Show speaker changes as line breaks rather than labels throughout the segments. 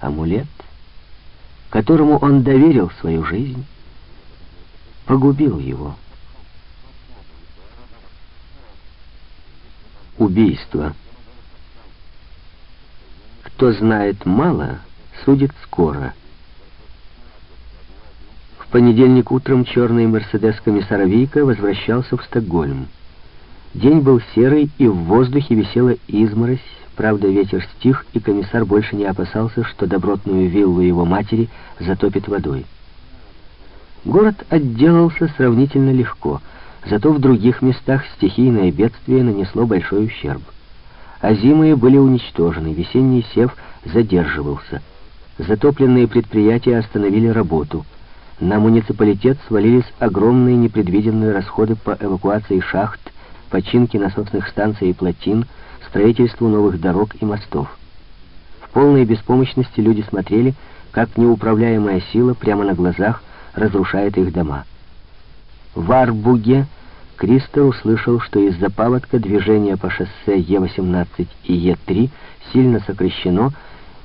амулет, которому он доверил свою жизнь, погубил его. Убийство. Кто знает мало, судит скоро. В понедельник утром черный «Мерседес» комиссара Вийка возвращался в Стокгольм. День был серый, и в воздухе висела изморозь, правда, ветер стих, и комиссар больше не опасался, что добротную виллу его матери затопит водой. Город отделался сравнительно легко, зато в других местах стихийное бедствие нанесло большой ущерб. Озимые были уничтожены, весенний сев задерживался. Затопленные предприятия остановили работу. На муниципалитет свалились огромные непредвиденные расходы по эвакуации шахт, починке насосных станций и плотин, строительству новых дорог и мостов. В полной беспомощности люди смотрели, как неуправляемая сила прямо на глазах разрушает их дома. В Арбуге Кристо услышал, что из-за паводка движение по шоссе Е-18 и Е-3 сильно сокращено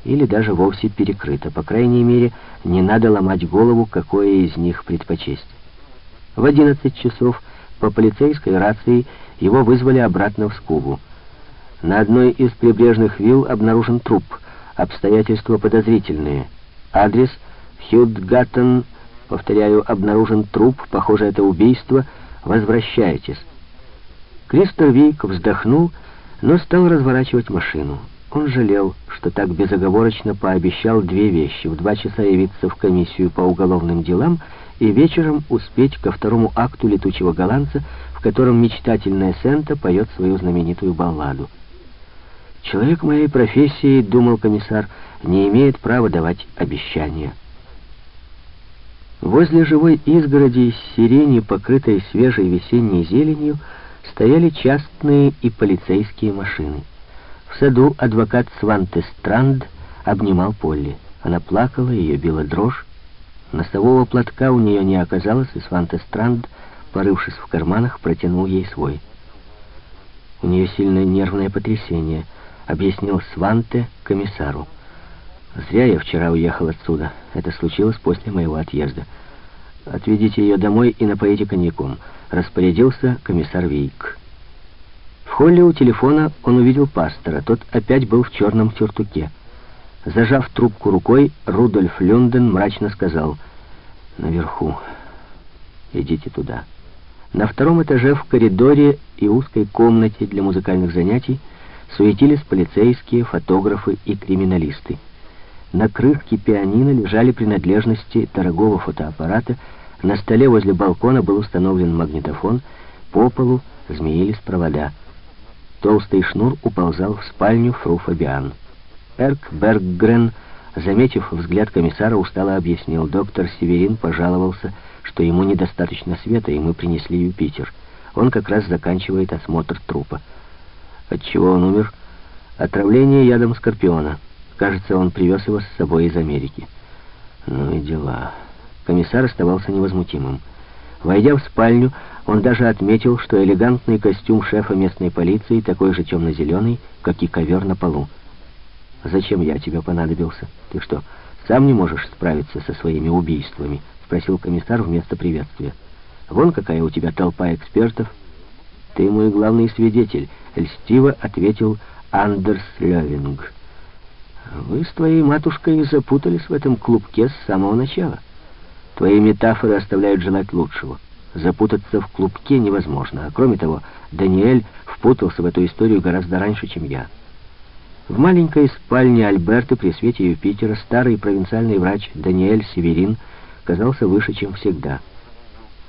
или даже вовсе перекрыто. По крайней мере, не надо ломать голову, какое из них предпочесть. В 11 часов по полицейской рации его вызвали обратно в Скубу. На одной из прибрежных вилл обнаружен труп. Обстоятельства подозрительные. Адрес Хьюдгаттен, повторяю, обнаружен труп, похоже, это убийство. Возвращайтесь. Кристер Вик вздохнул, но стал разворачивать машину. Он жалел, что так безоговорочно пообещал две вещи. В два часа явиться в комиссию по уголовным делам и вечером успеть ко второму акту «Летучего голландца», в котором мечтательная Сента поет свою знаменитую балладу. «Человек моей профессии, — думал комиссар, — не имеет права давать обещания». Возле живой изгороди из сирени, покрытой свежей весенней зеленью, стояли частные и полицейские машины. В саду адвокат Сванте Странд обнимал Полли. Она плакала, ее била дрожь. Носового платка у нее не оказалось, и Сванте Странд, порывшись в карманах, протянул ей свой. «У нее сильное нервное потрясение», — объяснил Сванте комиссару. «Зря я вчера уехал отсюда. Это случилось после моего отъезда. Отведите ее домой и напоите коньяком», — распорядился комиссар Вейк. В холле у телефона он увидел пастора. Тот опять был в черном сюртуке. Зажав трубку рукой, Рудольф Люнден мрачно сказал «Наверху. Идите туда». На втором этаже в коридоре и узкой комнате для музыкальных занятий суетились полицейские, фотографы и криминалисты. На крышке пианино лежали принадлежности дорогого фотоаппарата, на столе возле балкона был установлен магнитофон, по полу змеились провода. Толстый шнур уползал в спальню фру Фабиан. Эрк Берггрен, заметив взгляд комиссара, устало объяснил. Доктор Северин пожаловался, что ему недостаточно света, и мы принесли Юпитер. Он как раз заканчивает осмотр трупа. От чего он умер? Отравление ядом скорпиона. Кажется, он привез его с собой из Америки. Ну и дела. Комиссар оставался невозмутимым. Войдя в спальню, он даже отметил, что элегантный костюм шефа местной полиции такой же темно-зеленый, как и ковер на полу. «Зачем я тебе понадобился? Ты что, сам не можешь справиться со своими убийствами?» — спросил комиссар вместо приветствия. «Вон какая у тебя толпа экспертов». «Ты мой главный свидетель», — льстиво ответил Андерс Левинг. «Вы с твоей матушкой запутались в этом клубке с самого начала». Твои метафоры оставляют желать лучшего. Запутаться в клубке невозможно. А кроме того, Даниэль впутался в эту историю гораздо раньше, чем я. В маленькой спальне Альберты при свете Юпитера старый провинциальный врач Даниэль Северин казался выше, чем всегда.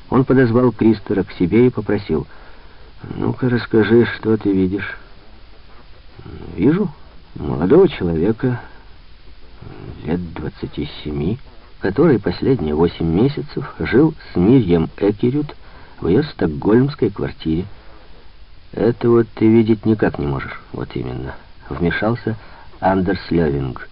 Он подозвал Кристера к себе и попросил, «Ну-ка, расскажи, что ты видишь?» «Вижу молодого человека, лет двадцати семи, который последние восемь месяцев жил с Мирьем Экерют в ее стокгольмской квартире. Это вот ты видеть никак не можешь. Вот именно. Вмешался Андерс Левинг.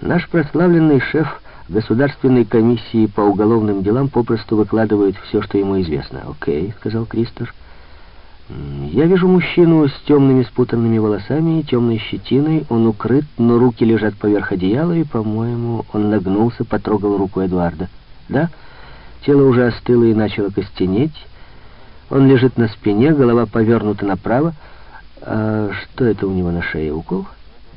Наш прославленный шеф Государственной комиссии по уголовным делам попросту выкладывает все, что ему известно. «Окей», — сказал Кристер. Я вижу мужчину с темными спутанными волосами и темной щетиной. Он укрыт, но руки лежат поверх одеяла, и, по-моему, он нагнулся, потрогал руку Эдуарда. Да, тело уже остыло и начало костенеть. Он лежит на спине, голова повернута направо. А что это у него на шее? Укол? —